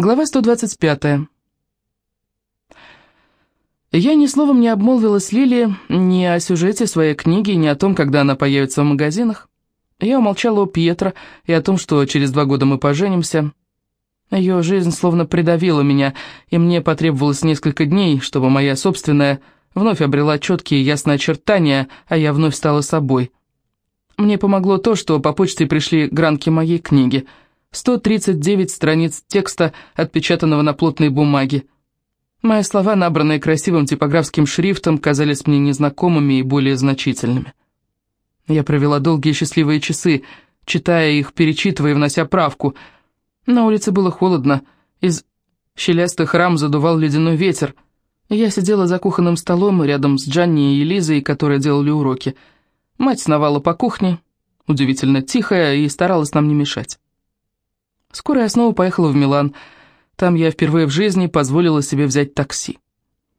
Глава 125. Я ни словом не обмолвилась Лили ни о сюжете своей книги, ни о том, когда она появится в магазинах. Я умолчала о Пьетро и о том, что через два года мы поженимся. Ее жизнь словно придавила меня, и мне потребовалось несколько дней, чтобы моя собственная вновь обрела четкие ясные очертания, а я вновь стала собой. Мне помогло то, что по почте пришли гранки моей книги — 139 страниц текста, отпечатанного на плотной бумаге. Мои слова, набранные красивым типографским шрифтом, казались мне незнакомыми и более значительными. Я провела долгие счастливые часы, читая их, перечитывая и внося правку. На улице было холодно, из щелястых рам задувал ледяной ветер. Я сидела за кухонным столом рядом с Джанни и Лизой, которые делали уроки. Мать сновала по кухне, удивительно тихая, и старалась нам не мешать. Скоро я снова поехала в Милан. Там я впервые в жизни позволила себе взять такси.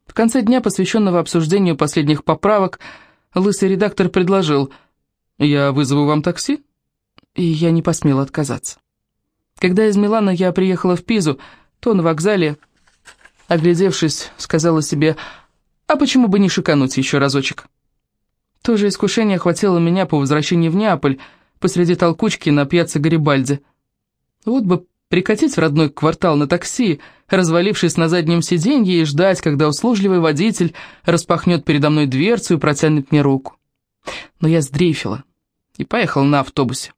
В конце дня, посвященного обсуждению последних поправок, лысый редактор предложил «Я вызову вам такси?» И я не посмела отказаться. Когда из Милана я приехала в Пизу, то на вокзале, оглядевшись, сказала себе «А почему бы не шикануть еще разочек?» То же искушение охватило меня по возвращении в Неаполь, посреди толкучки на пьяце Гарибальди. Вот бы прикатить в родной квартал на такси, развалившись на заднем сиденье и ждать, когда услужливый водитель распахнет передо мной дверцу и протянет мне руку. Но я сдрейфила и поехала на автобусе.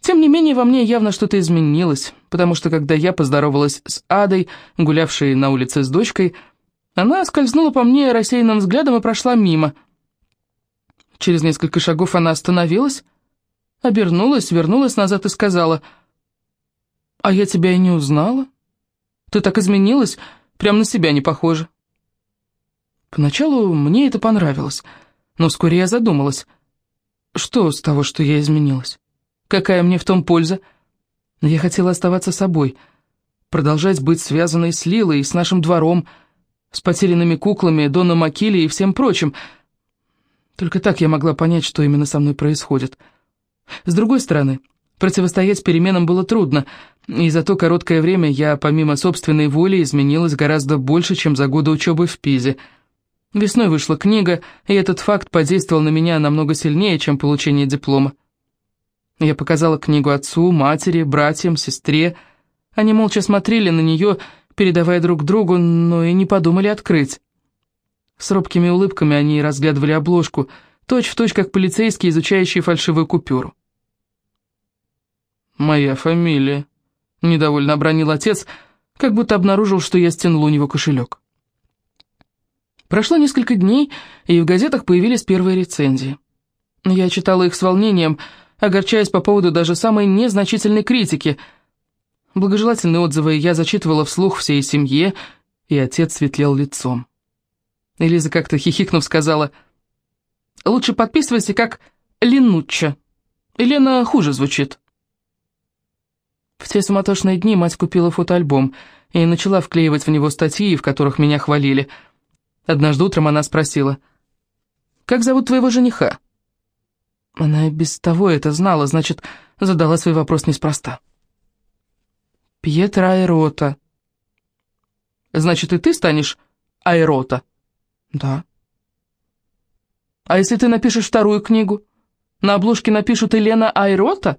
Тем не менее, во мне явно что-то изменилось, потому что когда я поздоровалась с Адой, гулявшей на улице с дочкой, она скользнула по мне рассеянным взглядом и прошла мимо. Через несколько шагов она остановилась, обернулась, вернулась назад и сказала — «А я тебя и не узнала. Ты так изменилась, прям на себя не похожа». Поначалу мне это понравилось, но вскоре я задумалась. Что с того, что я изменилась? Какая мне в том польза? Я хотела оставаться собой, продолжать быть связанной с Лилой и с нашим двором, с потерянными куклами, Доном Акили и всем прочим. Только так я могла понять, что именно со мной происходит. С другой стороны, противостоять переменам было трудно, и за то короткое время я, помимо собственной воли, изменилась гораздо больше, чем за годы учебы в Пизе. Весной вышла книга, и этот факт подействовал на меня намного сильнее, чем получение диплома. Я показала книгу отцу, матери, братьям, сестре. Они молча смотрели на нее, передавая друг другу, но и не подумали открыть. С робкими улыбками они разглядывали обложку, точь-в-точь, точь, как полицейские, изучающие фальшивую купюру. «Моя фамилия», Недовольно обронил отец, как будто обнаружил, что я стянул у него кошелек. Прошло несколько дней, и в газетах появились первые рецензии. Я читала их с волнением, огорчаясь по поводу даже самой незначительной критики. Благожелательные отзывы я зачитывала вслух всей семье, и отец светлел лицом. Элиза как-то хихикнув сказала, «Лучше подписывайся как Ленучча. Елена хуже звучит». В те суматошные дни мать купила фотоальбом и начала вклеивать в него статьи, в которых меня хвалили. Однажды утром она спросила, «Как зовут твоего жениха?» Она и без того это знала, значит, задала свой вопрос неспроста. «Пьетро Айрота». «Значит, и ты станешь Айрота?» «Да». «А если ты напишешь вторую книгу? На обложке напишут Елена Айрота?»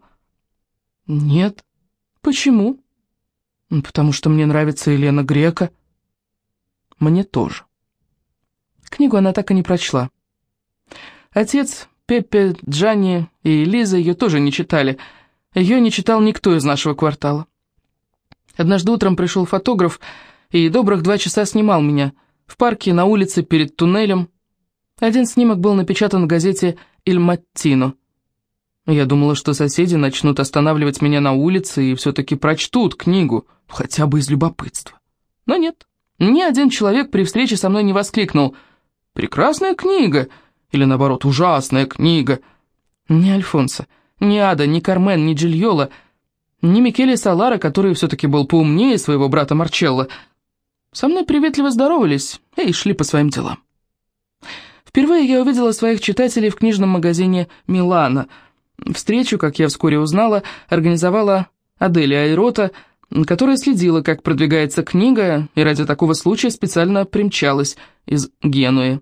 «Нет». «Почему?» «Потому что мне нравится Елена Грека». «Мне тоже». Книгу она так и не прочла. Отец, Пеппе, Джанни и Лиза ее тоже не читали. Ее не читал никто из нашего квартала. Однажды утром пришел фотограф и добрых два часа снимал меня. В парке, на улице, перед туннелем. Один снимок был напечатан в газете «Иль Маттино». Я думала, что соседи начнут останавливать меня на улице и все-таки прочтут книгу, хотя бы из любопытства. Но нет, ни один человек при встрече со мной не воскликнул «Прекрасная книга!» или, наоборот, «Ужасная книга!» Ни Альфонса, ни Ада, ни Кармен, ни Джильола, ни Микеле Салара, который все-таки был поумнее своего брата Марчелло, со мной приветливо здоровались и шли по своим делам. Впервые я увидела своих читателей в книжном магазине «Милана», Встречу, как я вскоре узнала, организовала Аделия Айрота, которая следила, как продвигается книга, и ради такого случая специально примчалась из Генуи.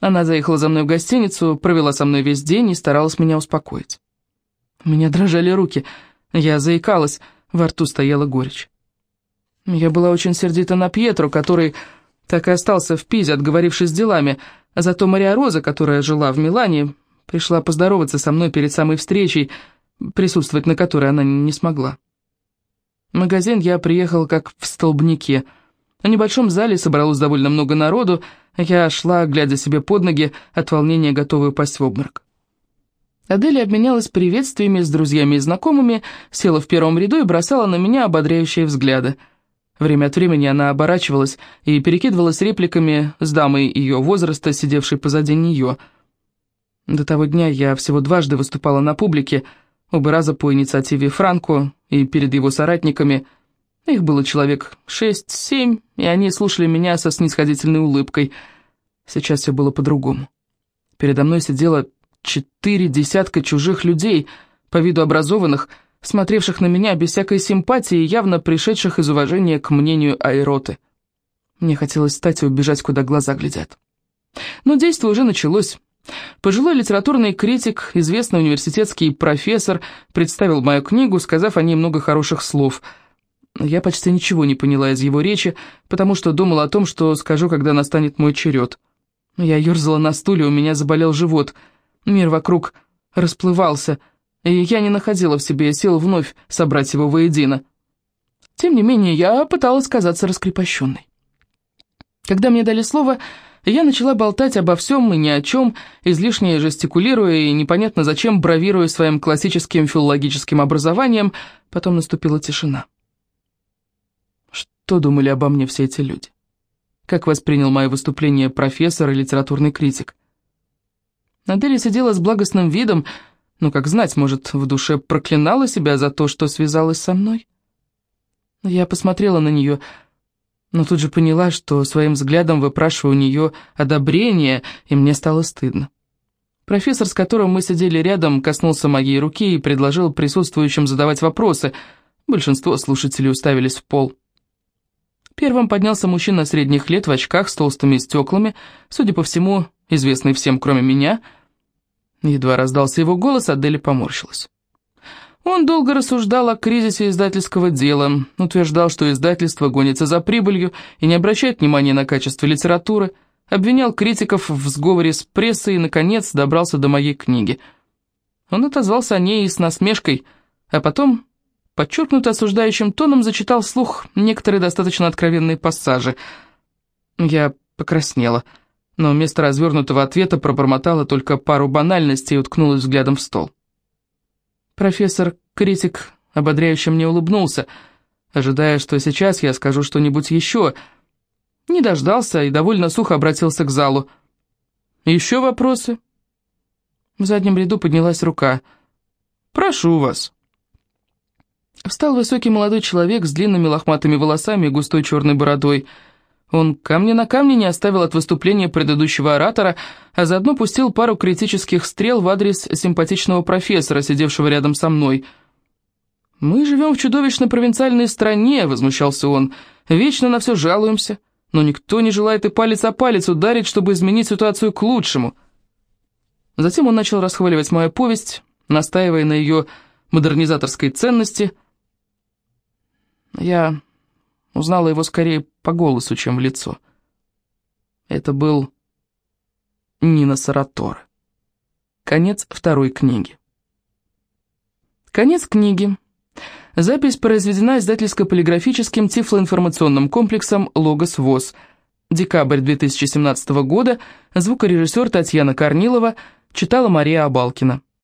Она заехала за мной в гостиницу, провела со мной весь день и старалась меня успокоить. У меня дрожали руки, я заикалась, во рту стояла горечь. Я была очень сердита на Пьетру, который так и остался в Пизе, отговорившись делами, а зато Мария Роза, которая жила в Милане, пришла поздороваться со мной перед самой встречей, присутствовать на которой она не смогла. В магазин я приехал как в столбнике. На небольшом зале собралось довольно много народу, я шла, глядя себе под ноги, от волнения готовая упасть в обморок. Аделя обменялась приветствиями с друзьями и знакомыми, села в первом ряду и бросала на меня ободряющие взгляды. Время от времени она оборачивалась и перекидывалась репликами с дамой ее возраста, сидевшей позади нее. До того дня я всего дважды выступала на публике, оба раза по инициативе Франко и перед его соратниками. Их было человек шесть-семь, и они слушали меня со снисходительной улыбкой. Сейчас все было по-другому. Передо мной сидела четыре десятка чужих людей, по виду образованных, смотревших на меня без всякой симпатии и явно пришедших из уважения к мнению Айроты. Мне хотелось встать и убежать, куда глаза глядят. Но действие уже началось. Пожилой литературный критик, известный университетский профессор, представил мою книгу, сказав о ней много хороших слов. Я почти ничего не поняла из его речи, потому что думала о том, что скажу, когда настанет мой черед. Я ерзала на стуле, у меня заболел живот — Мир вокруг расплывался, и я не находила в себе сил вновь собрать его воедино. Тем не менее, я пыталась казаться раскрепощенной. Когда мне дали слово, я начала болтать обо всем и ни о чем, излишне жестикулируя и непонятно зачем бравируя своим классическим филологическим образованием, потом наступила тишина. Что думали обо мне все эти люди? Как воспринял мое выступление профессор и литературный критик? Аделя сидела с благостным видом, ну, как знать, может, в душе проклинала себя за то, что связалась со мной. Я посмотрела на нее, но тут же поняла, что своим взглядом выпрашиваю у нее одобрение, и мне стало стыдно. Профессор, с которым мы сидели рядом, коснулся моей руки и предложил присутствующим задавать вопросы. Большинство слушателей уставились в пол. Первым поднялся мужчина средних лет в очках с толстыми стеклами, судя по всему, известный всем, кроме меня — Едва раздался его голос, Аделя поморщилась. Он долго рассуждал о кризисе издательского дела, утверждал, что издательство гонится за прибылью и не обращает внимания на качество литературы, обвинял критиков в сговоре с прессой и, наконец, добрался до моей книги. Он отозвался о ней с насмешкой, а потом, подчеркнуто осуждающим тоном, зачитал вслух некоторые достаточно откровенные пассажи. Я покраснела — но вместо развернутого ответа пробормотала только пару банальностей и уткнулась взглядом в стол. Профессор-критик ободряюще мне улыбнулся, ожидая, что сейчас я скажу что-нибудь еще. Не дождался и довольно сухо обратился к залу. «Еще вопросы?» В заднем ряду поднялась рука. «Прошу вас». Встал высокий молодой человек с длинными лохматыми волосами и густой черной бородой – он камня на камне не оставил от выступления предыдущего оратора, а заодно пустил пару критических стрел в адрес симпатичного профессора, сидевшего рядом со мной. «Мы живем в чудовищно провинциальной стране», — возмущался он. «Вечно на все жалуемся, но никто не желает и палец о палец ударить, чтобы изменить ситуацию к лучшему». Затем он начал расхваливать мою повесть, настаивая на ее модернизаторской ценности. Я Узнала его скорее по голосу, чем в лицо. Это был Нина Саратора. Конец второй книги. Конец книги. Запись произведена издательско-полиграфическим тифлоинформационным комплексом «Логос ВОЗ». Декабрь 2017 года. Звукорежиссер Татьяна Корнилова. Читала Мария Абалкина.